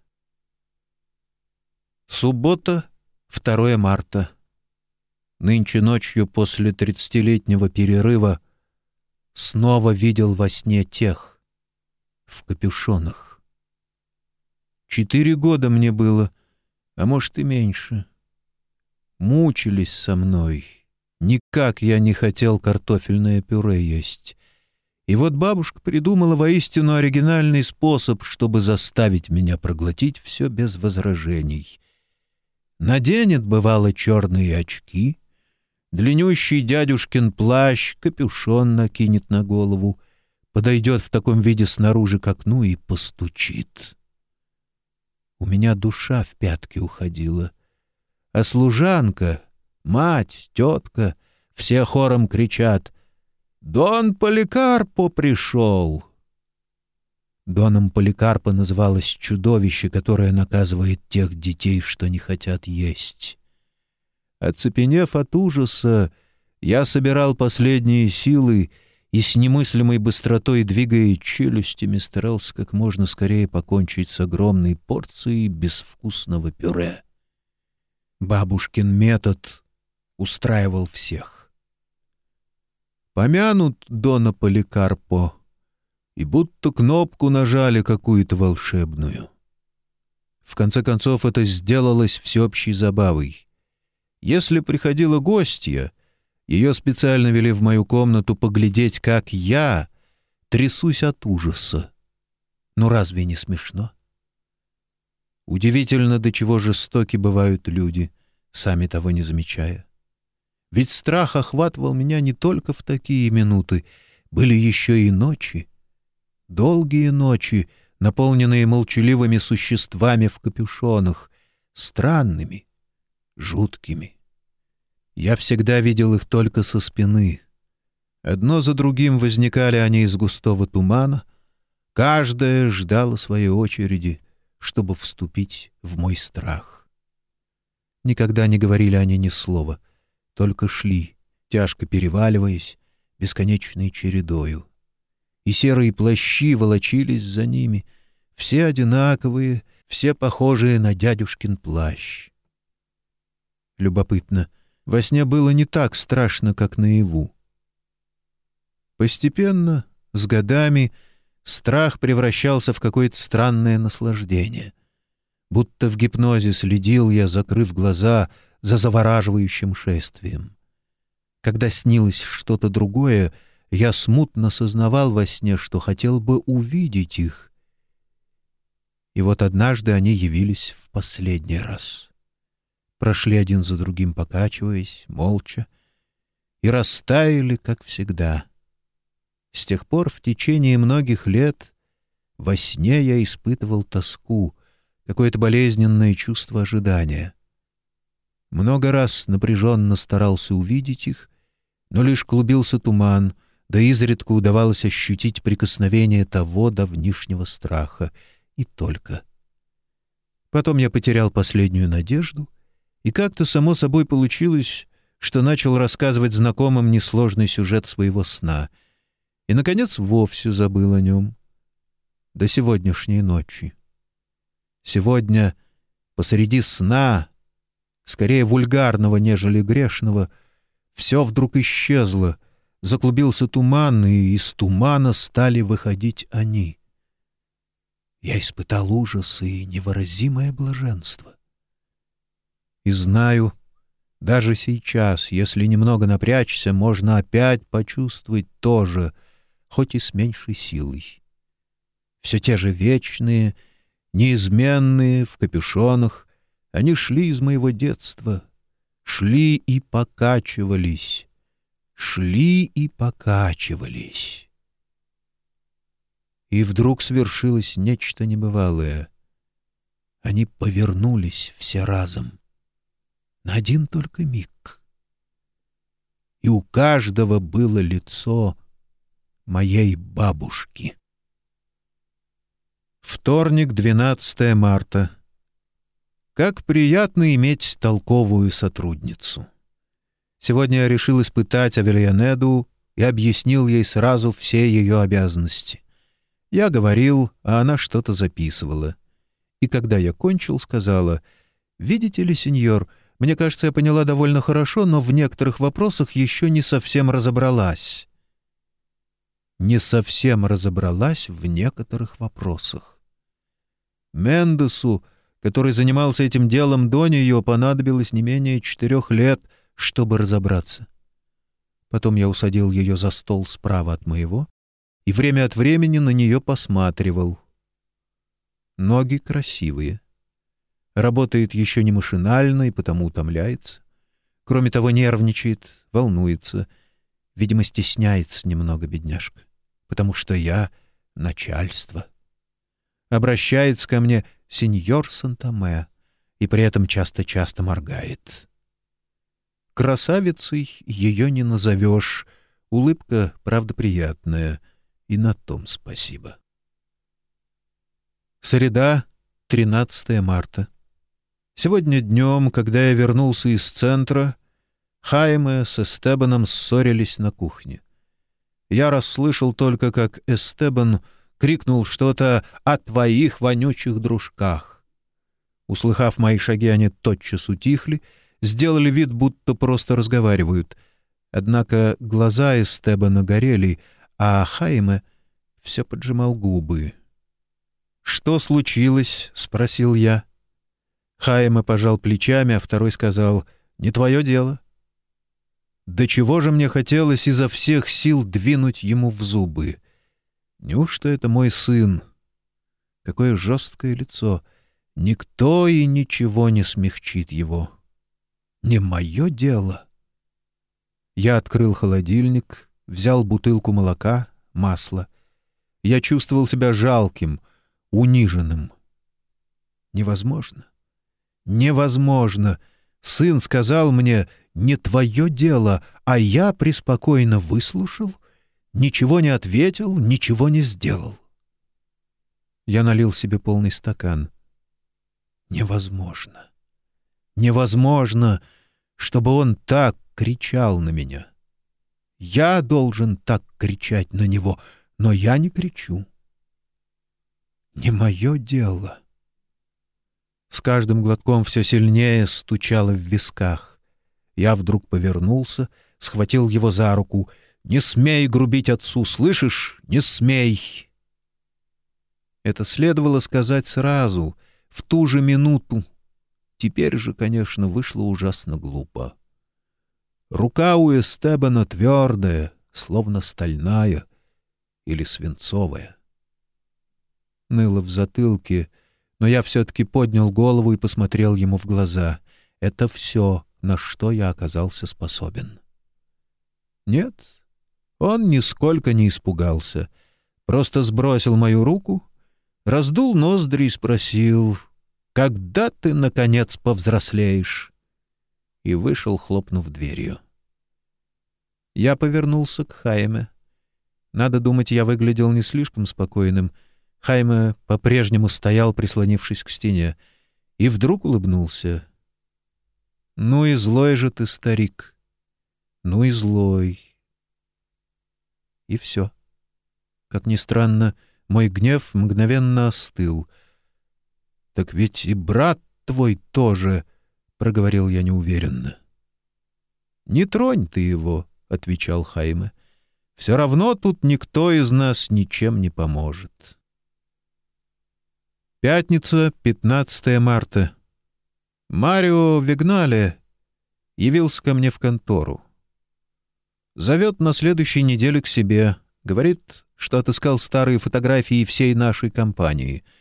Суббота, 2 марта. Нынче ночью после тридцатилетнего перерыва снова видел во сне тех в капюшонах. Четыре года мне было, а может и меньше. Мучились со мной, Никак я не хотел картофельное пюре есть. И вот бабушка придумала воистину оригинальный способ, чтобы заставить меня проглотить все без возражений. Наденет, бывало, черные очки, длиннющий дядюшкин плащ, капюшон накинет на голову, подойдет в таком виде снаружи к окну и постучит. У меня душа в пятки уходила. А служанка, мать, тетка, все хором кричат «Дон Поликарпо пришел!» Доном Поликарпа называлось чудовище, которое наказывает тех детей, что не хотят есть. Оцепенев от ужаса, я собирал последние силы и с немыслимой быстротой, двигая челюстями, старался как можно скорее покончить с огромной порцией безвкусного пюре. Бабушкин метод устраивал всех. Помянут Дона Поликарпо, и будто кнопку нажали какую-то волшебную. В конце концов, это сделалось всеобщей забавой. Если приходила гостья, ее специально вели в мою комнату поглядеть, как я трясусь от ужаса. Ну разве не смешно? Удивительно, до чего жестоки бывают люди, сами того не замечая. Ведь страх охватывал меня не только в такие минуты, были еще и ночи. Долгие ночи, наполненные молчаливыми существами в капюшонах, странными, жуткими. Я всегда видел их только со спины. Одно за другим возникали они из густого тумана, каждая ждала своей очереди, чтобы вступить в мой страх. Никогда не говорили они ни слова, только шли, тяжко переваливаясь, бесконечной чередою. И серые плащи волочились за ними, все одинаковые, все похожие на дядюшкин плащ. Любопытно, во сне было не так страшно, как наяву. Постепенно, с годами, страх превращался в какое-то странное наслаждение. Будто в гипнозе следил я, закрыв глаза, за завораживающим шествием. Когда снилось что-то другое, я смутно сознавал во сне, что хотел бы увидеть их. И вот однажды они явились в последний раз прошли один за другим, покачиваясь, молча, и растаяли, как всегда. С тех пор в течение многих лет во сне я испытывал тоску, какое-то болезненное чувство ожидания. Много раз напряженно старался увидеть их, но лишь клубился туман, да изредка удавалось ощутить прикосновение того давнишнего страха, и только. Потом я потерял последнюю надежду — и как-то само собой получилось, что начал рассказывать знакомым несложный сюжет своего сна. И, наконец, вовсе забыл о нем. До сегодняшней ночи. Сегодня посреди сна, скорее вульгарного, нежели грешного, все вдруг исчезло, заклубился туман, и из тумана стали выходить они. Я испытал ужас и невыразимое блаженство. И знаю, даже сейчас, если немного напрячься, можно опять почувствовать то же, хоть и с меньшей силой. Все те же вечные, неизменные, в капюшонах, они шли из моего детства, шли и покачивались, шли и покачивались. И вдруг свершилось нечто небывалое. Они повернулись все разом на один только миг. И у каждого было лицо моей бабушки. Вторник, 12 марта. Как приятно иметь толковую сотрудницу. Сегодня я решил испытать Авельянеду и объяснил ей сразу все ее обязанности. Я говорил, а она что-то записывала. И когда я кончил, сказала, «Видите ли, сеньор, мне кажется, я поняла довольно хорошо, но в некоторых вопросах еще не совсем разобралась. Не совсем разобралась в некоторых вопросах. Мендесу, который занимался этим делом до нее, понадобилось не менее четырех лет, чтобы разобраться. Потом я усадил ее за стол справа от моего и время от времени на нее посматривал. Ноги красивые. Работает еще не машинально и потому утомляется. Кроме того, нервничает, волнуется. Видимо, стесняется немного бедняжка, потому что я — начальство. Обращается ко мне сеньор Сантоме и при этом часто-часто моргает. Красавицей ее не назовешь. Улыбка, правда, приятная. И на том спасибо. Среда, 13 марта. Сегодня днем, когда я вернулся из центра, Хайме с Эстебаном ссорились на кухне. Я расслышал только, как Эстебан крикнул что-то о твоих вонючих дружках. Услыхав мои шаги, они тотчас утихли — сделали вид, будто просто разговаривают. Однако глаза Эстебана горели, а Хайме все поджимал губы. «Что случилось?» — спросил я. Хайме пожал плечами, а второй сказал, «Не твое дело». До чего же мне хотелось изо всех сил двинуть ему в зубы? Неужто это мой сын? Какое жесткое лицо! Никто и ничего не смягчит его не мое дело. Я открыл холодильник, взял бутылку молока, масла. Я чувствовал себя жалким, униженным. Невозможно. Невозможно. Сын сказал мне, не твое дело, а я преспокойно выслушал, ничего не ответил, ничего не сделал. Я налил себе полный стакан. Невозможно. Невозможно, чтобы он так кричал на меня. Я должен так кричать на него, но я не кричу. Не мое дело. С каждым глотком все сильнее стучало в висках. Я вдруг повернулся, схватил его за руку. «Не смей грубить отцу, слышишь? Не смей!» Это следовало сказать сразу, в ту же минуту, Теперь же, конечно, вышло ужасно глупо. Рука у Эстебана твердая, словно стальная или свинцовая. Ныло в затылке, но я все-таки поднял голову и посмотрел ему в глаза. Это все, на что я оказался способен. Нет, он нисколько не испугался, просто сбросил мою руку, раздул ноздри и спросил, когда ты, наконец, повзрослеешь?» И вышел, хлопнув дверью. Я повернулся к Хайме. Надо думать, я выглядел не слишком спокойным. Хайме по-прежнему стоял, прислонившись к стене, и вдруг улыбнулся. «Ну и злой же ты, старик! Ну и злой!» И все. Как ни странно, мой гнев мгновенно остыл — «Так ведь и брат твой тоже», — проговорил я неуверенно. «Не тронь ты его», — отвечал Хайме. «Все равно тут никто из нас ничем не поможет». Пятница, 15 марта. Марио Вигнале явился ко мне в контору. Зовет на следующей неделе к себе. Говорит, что отыскал старые фотографии всей нашей компании —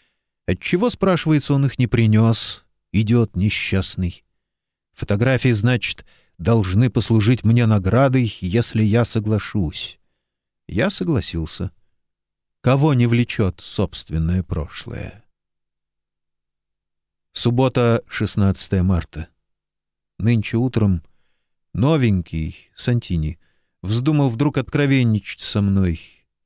Отчего, спрашивается, он их не принес? Идет несчастный. Фотографии, значит, должны послужить мне наградой, если я соглашусь. Я согласился. Кого не влечет собственное прошлое? Суббота, 16 марта. Нынче утром новенький Сантини вздумал вдруг откровенничать со мной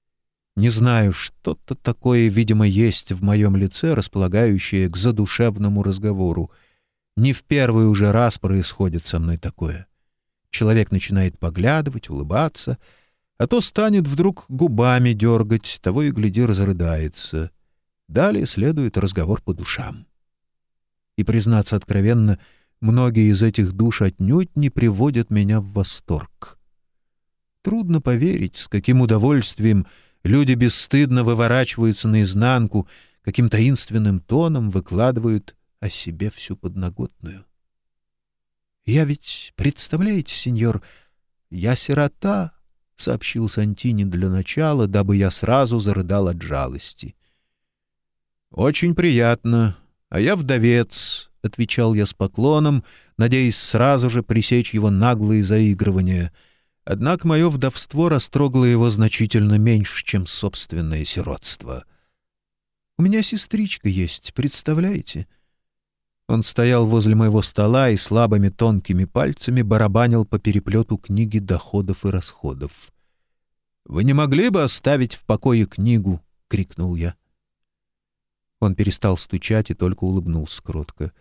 — не знаю, что-то такое, видимо, есть в моем лице, располагающее к задушевному разговору. Не в первый уже раз происходит со мной такое. Человек начинает поглядывать, улыбаться, а то станет вдруг губами дергать, того и гляди разрыдается. Далее следует разговор по душам. И, признаться откровенно, многие из этих душ отнюдь не приводят меня в восторг. Трудно поверить, с каким удовольствием Люди бесстыдно выворачиваются наизнанку, каким таинственным тоном выкладывают о себе всю подноготную. Я ведь, представляете, сеньор, «Я сирота», — сообщил Сантини для начала, дабы я сразу зарыдал от жалости. «Очень приятно. А я вдовец», — отвечал я с поклоном, надеясь сразу же пресечь его наглые заигрывания. Однако мое вдовство растрогало его значительно меньше, чем собственное сиротство. «У меня сестричка есть, представляете?» Он стоял возле моего стола и слабыми тонкими пальцами барабанил по переплету книги доходов и расходов. «Вы не могли бы оставить в покое книгу?» — крикнул я. Он перестал стучать и только улыбнулся кротко.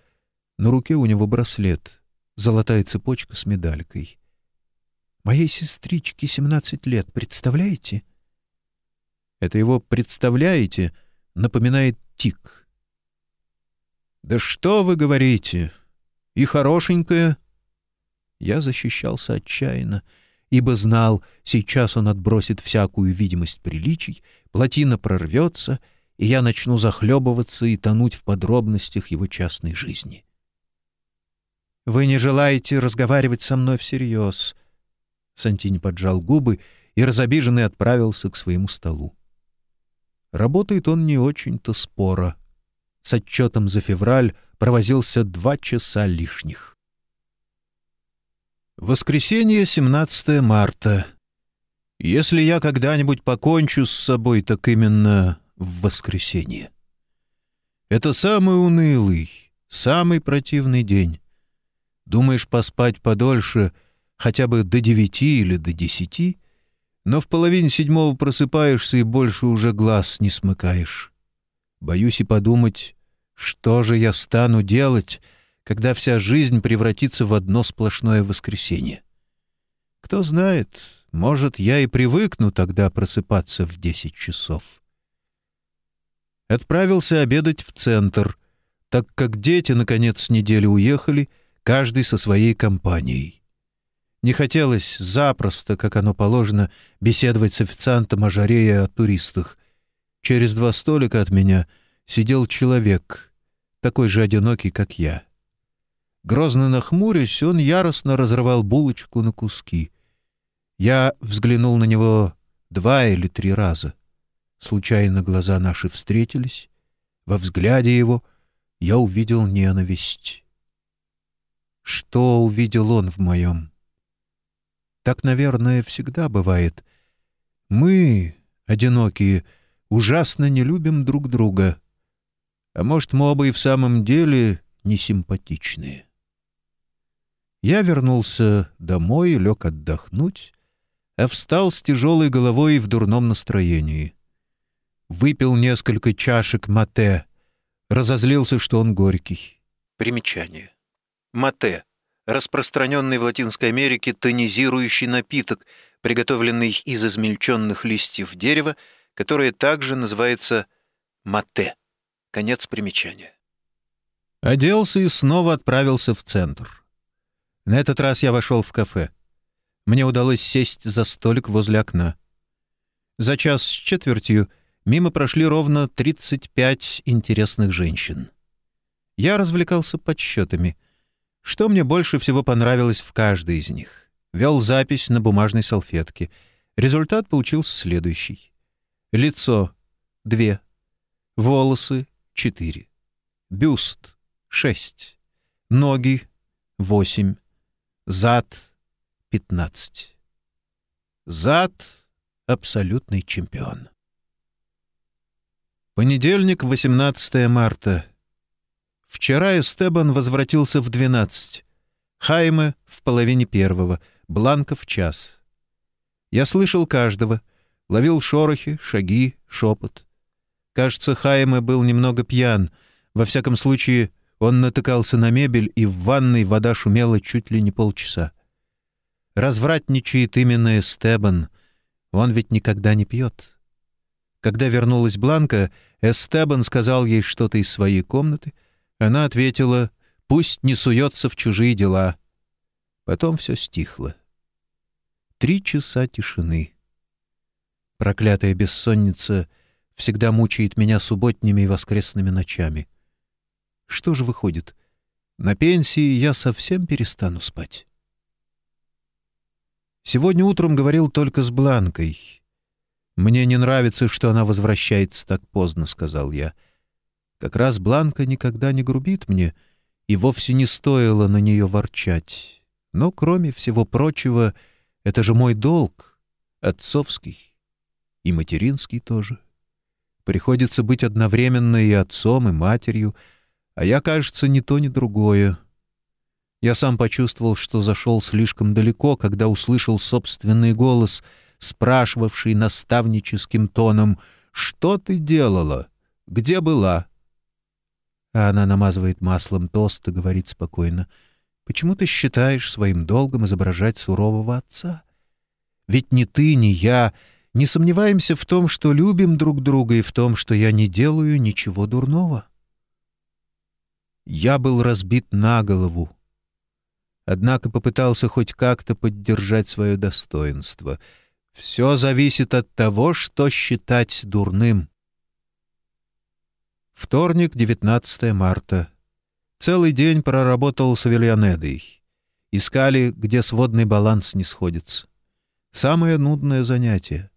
На руке у него браслет, золотая цепочка с медалькой. «Моей сестричке семнадцать лет, представляете?» «Это его «представляете» напоминает тик». «Да что вы говорите? И хорошенькая?» Я защищался отчаянно, ибо знал, сейчас он отбросит всякую видимость приличий, плотина прорвется, и я начну захлебываться и тонуть в подробностях его частной жизни. «Вы не желаете разговаривать со мной всерьез?» Сантини поджал губы и разобиженный отправился к своему столу. Работает он не очень-то споро. С отчетом за февраль провозился два часа лишних. Воскресенье, 17 марта. Если я когда-нибудь покончу с собой, так именно в воскресенье. Это самый унылый, самый противный день. Думаешь поспать подольше, хотя бы до девяти или до десяти, но в половине седьмого просыпаешься и больше уже глаз не смыкаешь. Боюсь и подумать, что же я стану делать, когда вся жизнь превратится в одно сплошное воскресенье. Кто знает, может, я и привыкну тогда просыпаться в десять часов. Отправился обедать в центр, так как дети, наконец, недели уехали — каждый со своей компанией. Не хотелось запросто, как оно положено, беседовать с официантом о жаре и о туристах. Через два столика от меня сидел человек, такой же одинокий, как я. Грозно нахмурясь, он яростно разрывал булочку на куски. Я взглянул на него два или три раза. Случайно глаза наши встретились. Во взгляде его я увидел ненависть. Что увидел он в моем? Так, наверное, всегда бывает. Мы, одинокие, ужасно не любим друг друга. А может, мы оба и в самом деле несимпатичные. Я вернулся домой, лег отдохнуть, а встал с тяжелой головой в дурном настроении. Выпил несколько чашек мате, разозлился, что он горький. Примечание. Мате — распространенный в Латинской Америке тонизирующий напиток, приготовленный из измельченных листьев дерева, которое также называется мате. Конец примечания. Оделся и снова отправился в центр. На этот раз я вошел в кафе. Мне удалось сесть за столик возле окна. За час с четвертью мимо прошли ровно 35 интересных женщин. Я развлекался подсчетами — что мне больше всего понравилось в каждой из них? Вел запись на бумажной салфетке. Результат получился следующий. Лицо — две. Волосы — четыре. Бюст — шесть. Ноги — восемь. Зад — пятнадцать. Зад — абсолютный чемпион. Понедельник, 18 марта. Вчера Эстебан возвратился в двенадцать. Хайме — в половине первого, Бланка — в час. Я слышал каждого, ловил шорохи, шаги, шепот. Кажется, Хайме был немного пьян. Во всяком случае, он натыкался на мебель, и в ванной вода шумела чуть ли не полчаса. Развратничает именно Эстебан. Он ведь никогда не пьет. Когда вернулась Бланка, Эстебан сказал ей что-то из своей комнаты — она ответила, пусть не суется в чужие дела. Потом все стихло. Три часа тишины. Проклятая бессонница всегда мучает меня субботними и воскресными ночами. Что же выходит? На пенсии я совсем перестану спать. Сегодня утром говорил только с Бланкой. «Мне не нравится, что она возвращается так поздно», — сказал я. «Как раз Бланка никогда не грубит мне, и вовсе не стоило на нее ворчать. Но, кроме всего прочего, это же мой долг, отцовский, и материнский тоже. Приходится быть одновременно и отцом, и матерью, а я, кажется, ни то, ни другое». Я сам почувствовал, что зашел слишком далеко, когда услышал собственный голос, спрашивавший наставническим тоном «Что ты делала? Где была?» А она намазывает маслом тост и говорит спокойно «Почему ты считаешь своим долгом изображать сурового отца? Ведь ни ты, ни я не сомневаемся в том, что любим друг друга и в том, что я не делаю ничего дурного». Я был разбит на голову однако попытался хоть как-то поддержать свое достоинство. Все зависит от того, что считать дурным. Вторник, 19 марта. Целый день проработал с Авельянедой. Искали, где сводный баланс не сходится. Самое нудное занятие.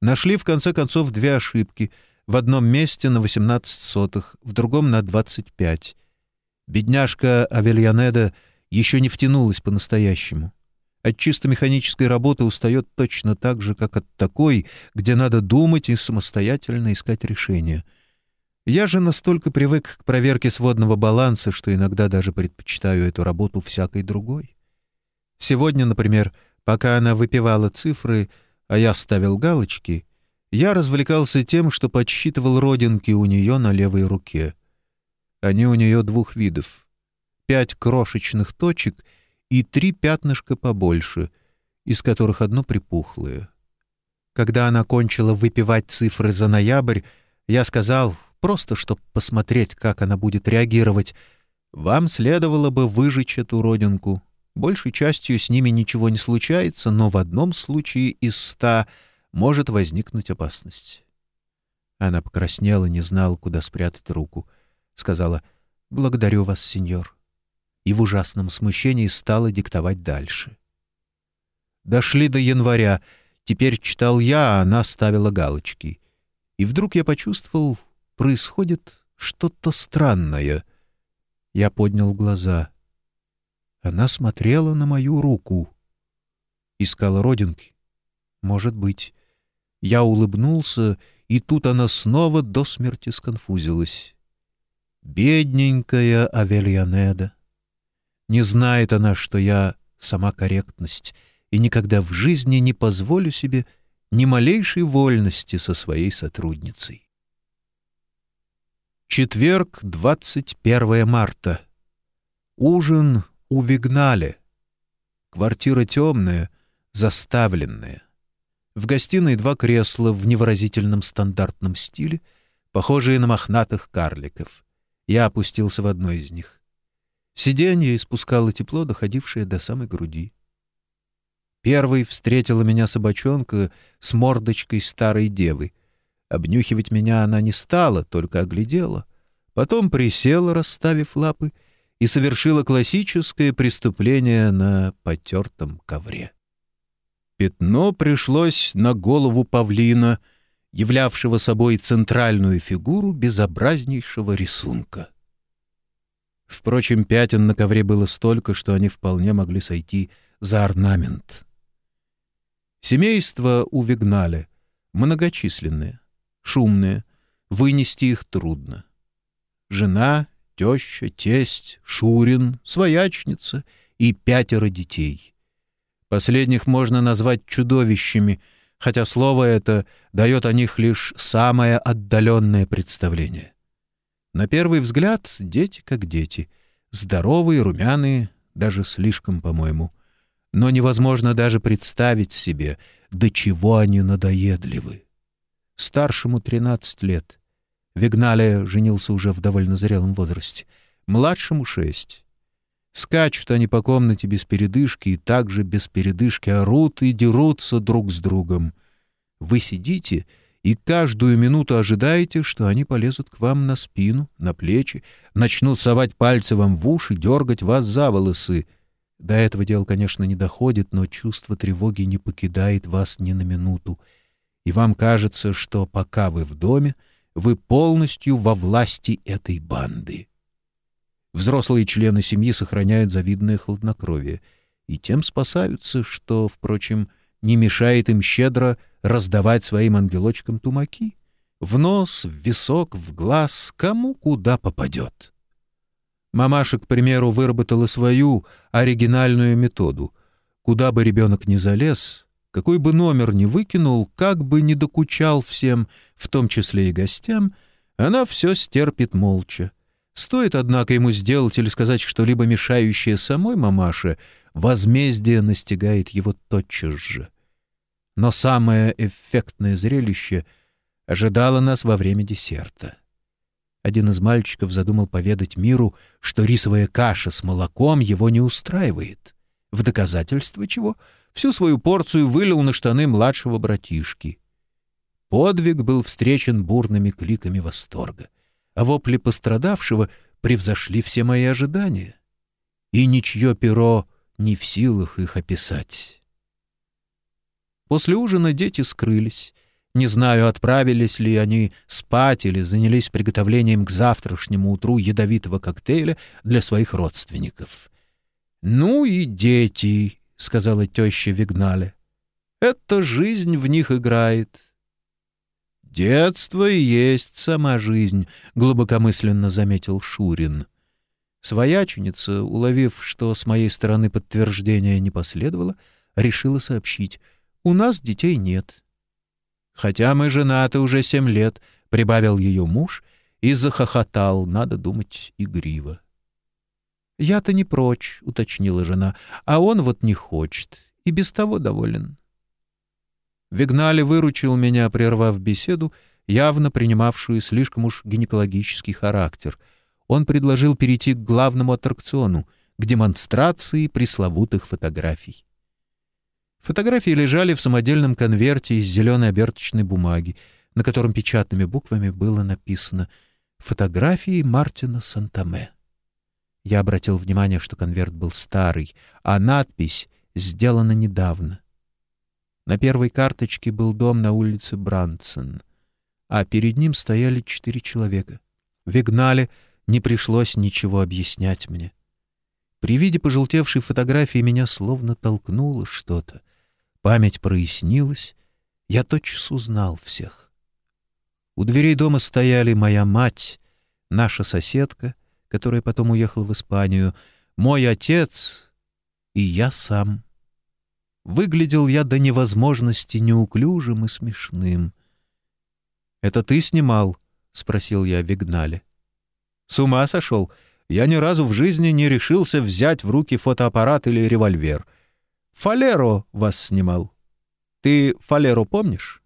Нашли, в конце концов, две ошибки. В одном месте на 18 сотых, в другом на 25. Бедняжка Авельянеда — еще не втянулась по-настоящему. От чисто механической работы устает точно так же, как от такой, где надо думать и самостоятельно искать решения. Я же настолько привык к проверке сводного баланса, что иногда даже предпочитаю эту работу всякой другой. Сегодня, например, пока она выпивала цифры, а я ставил галочки, я развлекался тем, что подсчитывал родинки у нее на левой руке. Они у нее двух видов — пять крошечных точек и три пятнышка побольше, из которых одно припухлое. Когда она кончила выпивать цифры за ноябрь, я сказал, просто чтобы посмотреть, как она будет реагировать, «Вам следовало бы выжечь эту родинку. Большей частью с ними ничего не случается, но в одном случае из ста может возникнуть опасность». Она покраснела, не знала, куда спрятать руку. Сказала, «Благодарю вас, сеньор» и в ужасном смущении стала диктовать дальше. Дошли до января. Теперь читал я, а она ставила галочки. И вдруг я почувствовал, происходит что-то странное. Я поднял глаза. Она смотрела на мою руку. Искала родинки. Может быть. Я улыбнулся, и тут она снова до смерти сконфузилась. Бедненькая Авельянеда. Не знает она, что я сама корректность, и никогда в жизни не позволю себе ни малейшей вольности со своей сотрудницей. Четверг, 21 марта. Ужин у Вигнале. Квартира темная, заставленная. В гостиной два кресла в невыразительном стандартном стиле, похожие на мохнатых карликов. Я опустился в одно из них. Сиденье испускало тепло, доходившее до самой груди. Первой встретила меня собачонка с мордочкой старой девы. Обнюхивать меня она не стала, только оглядела. Потом присела, расставив лапы, и совершила классическое преступление на потертом ковре. Пятно пришлось на голову павлина, являвшего собой центральную фигуру безобразнейшего рисунка. Впрочем, пятен на ковре было столько, что они вполне могли сойти за орнамент. Семейство у Вигнале многочисленное, шумное, вынести их трудно. Жена, теща, тесть, Шурин, своячница и пятеро детей. Последних можно назвать чудовищами, хотя слово это дает о них лишь самое отдаленное представление. На первый взгляд дети как дети. Здоровые, румяные, даже слишком, по-моему. Но невозможно даже представить себе, до чего они надоедливы. Старшему 13 лет. Вигналия женился уже в довольно зрелом возрасте. Младшему — шесть. Скачут они по комнате без передышки и также без передышки орут и дерутся друг с другом. Вы сидите — и каждую минуту ожидаете, что они полезут к вам на спину, на плечи, начнут совать пальцы вам в уши, дергать вас за волосы. До этого дел, конечно, не доходит, но чувство тревоги не покидает вас ни на минуту, и вам кажется, что пока вы в доме, вы полностью во власти этой банды. Взрослые члены семьи сохраняют завидное хладнокровие и тем спасаются, что, впрочем, не мешает им щедро раздавать своим ангелочкам тумаки. В нос, в висок, в глаз, кому куда попадет. Мамаша, к примеру, выработала свою оригинальную методу. Куда бы ребенок ни залез, какой бы номер ни выкинул, как бы ни докучал всем, в том числе и гостям, она все стерпит молча. Стоит, однако, ему сделать или сказать что-либо мешающее самой мамаше, возмездие настигает его тотчас же. Но самое эффектное зрелище ожидало нас во время десерта. Один из мальчиков задумал поведать миру, что рисовая каша с молоком его не устраивает, в доказательство чего всю свою порцию вылил на штаны младшего братишки. Подвиг был встречен бурными кликами восторга, а вопли пострадавшего превзошли все мои ожидания. И ничье перо не в силах их описать. После ужина дети скрылись, не знаю, отправились ли они спать или занялись приготовлением к завтрашнему утру ядовитого коктейля для своих родственников. «Ну и дети», — сказала теща Вигнале. «Это жизнь в них играет». «Детство и есть сама жизнь», — глубокомысленно заметил Шурин. Свояченица, уловив, что с моей стороны подтверждения не последовало, решила сообщить. «У нас детей нет». Хотя мы женаты уже семь лет, — прибавил ее муж и захохотал, надо думать, игриво. «Я-то не прочь», — уточнила жена, — «а он вот не хочет и без того доволен». Вигнали выручил меня, прервав беседу, явно принимавшую слишком уж гинекологический характер. Он предложил перейти к главному аттракциону, к демонстрации пресловутых фотографий. Фотографии лежали в самодельном конверте из зеленой оберточной бумаги, на котором печатными буквами было написано «Фотографии Мартина Сантаме». Я обратил внимание, что конверт был старый, а надпись сделана недавно. На первой карточке был дом на улице Брансон, а перед ним стояли четыре человека. В Игнале не пришлось ничего объяснять мне. При виде пожелтевшей фотографии меня словно толкнуло что-то — Память прояснилась, я тотчас узнал всех. У дверей дома стояли моя мать, наша соседка, которая потом уехала в Испанию, мой отец и я сам. Выглядел я до невозможности неуклюжим и смешным. «Это ты снимал?» — спросил я Вигнале. «С ума сошел? Я ни разу в жизни не решился взять в руки фотоаппарат или револьвер — Фалеро вас снимал. Ты Фалеро помнишь?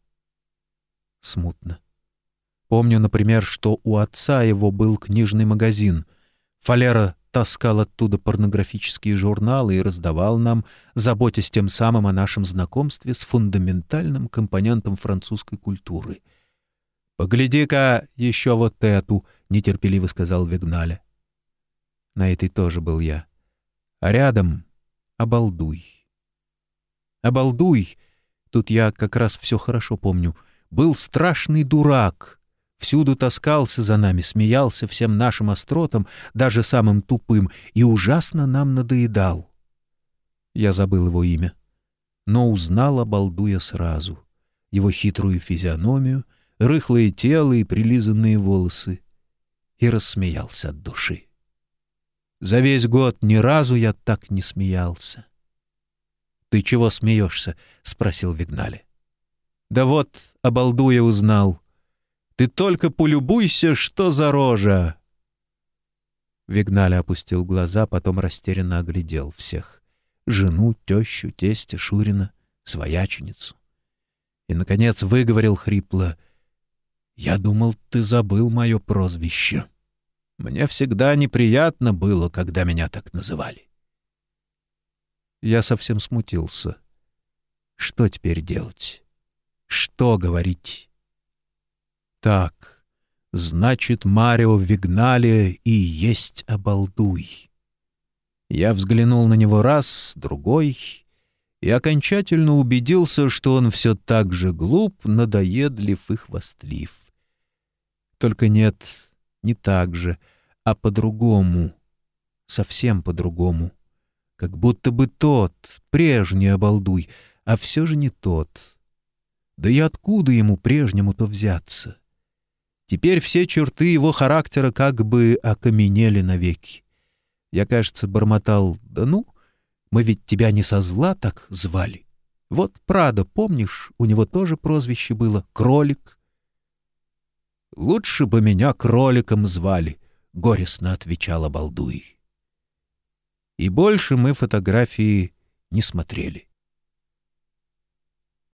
Смутно. Помню, например, что у отца его был книжный магазин. Фалера таскал оттуда порнографические журналы и раздавал нам, заботясь тем самым о нашем знакомстве с фундаментальным компонентом французской культуры. «Погляди-ка еще вот эту», — нетерпеливо сказал Вигналя. На этой тоже был я. А рядом — обалдуй. Обалдуй, тут я как раз все хорошо помню, был страшный дурак. Всюду таскался за нами, смеялся всем нашим остротам, даже самым тупым, и ужасно нам надоедал. Я забыл его имя, но узнал обалдуя сразу. Его хитрую физиономию, рыхлое тело и прилизанные волосы. И рассмеялся от души. За весь год ни разу я так не смеялся. «Ты чего смеешься?» — спросил Вигнали. «Да вот, обалдуя, узнал. Ты только полюбуйся, что за рожа!» Вигнали опустил глаза, потом растерянно оглядел всех. Жену, тещу, тестя, Шурина, свояченицу. И, наконец, выговорил хрипло. «Я думал, ты забыл мое прозвище. Мне всегда неприятно было, когда меня так называли. Я совсем смутился. Что теперь делать? Что говорить? Так, значит, Марио Вигналия и есть обалдуй. Я взглянул на него раз, другой, и окончательно убедился, что он все так же глуп, надоедлив и хвастлив. Только нет, не так же, а по-другому, совсем по-другому. Как будто бы тот, прежний обалдуй, а все же не тот. Да и откуда ему прежнему-то взяться? Теперь все черты его характера как бы окаменели навеки. Я, кажется, бормотал, да ну, мы ведь тебя не со зла так звали. Вот Прада, помнишь, у него тоже прозвище было — Кролик. «Лучше бы меня кроликом звали», — горестно отвечала Балдуй. И больше мы фотографии не смотрели.